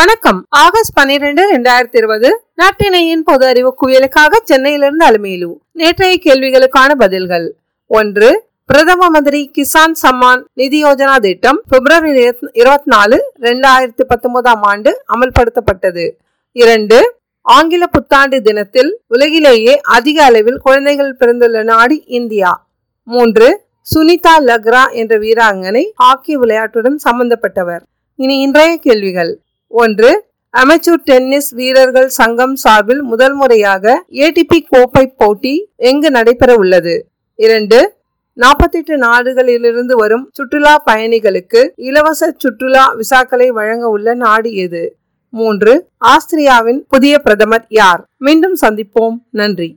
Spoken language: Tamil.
வணக்கம். ஆகஸ்ட் பனிரெண்டு இரண்டாயிரத்தி இருபது நாட்டினையின் பொது அறிவு குவியலுக்காக சென்னையிலிருந்து அலுமையிலு. நேற்றைய கேள்விகளுக்கான பதில்கள். ஒன்று பிரதம மந்திரி கிசான் சம்மான் நிதி யோஜனா திட்டம் பிப்ரவரி இருபத்தி நாலு இரண்டாயிரத்தி பத்தொன்பதாம் ஆண்டு அமல்படுத்தப்பட்டது. இரண்டு ஆங்கில புத்தாண்டு தினத்தில் உலகிலேயே அதிக அளவில் குழந்தைகள் பிறந்துள்ள நாடு இந்தியா. மூன்று சுனிதா லக்ரா என்ற வீராங்கனை ஹாக்கி விளையாட்டுடன் சம்பந்தப்பட்டவர். இனி இன்றைய கேள்விகள். ஒன்று அமெச்சூர் டென்னிஸ் வீரர்கள் சங்கம் சார்பில் முதல் முறையாக ஏடிபி கோப்பை போட்டி எங்கு நடைபெற உள்ளது? இரண்டு நாற்பத்தெட்டு நாடுகளிலிருந்து வரும் சுற்றுலா பயணிகளுக்கு இலவச சுற்றுலா விசாக்களை வழங்க உள்ள நாடு எது? மூன்று ஆஸ்திரியாவின் புதிய பிரதமர் யார்? மீண்டும் சந்திப்போம். நன்றி.